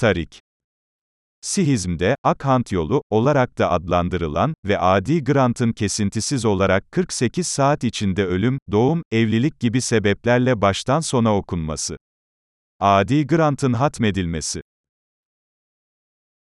Tarik Sihizmde, Akhant yolu, olarak da adlandırılan ve adi Grant'ın kesintisiz olarak 48 saat içinde ölüm, doğum, evlilik gibi sebeplerle baştan sona okunması. Adi Grant'ın hatmedilmesi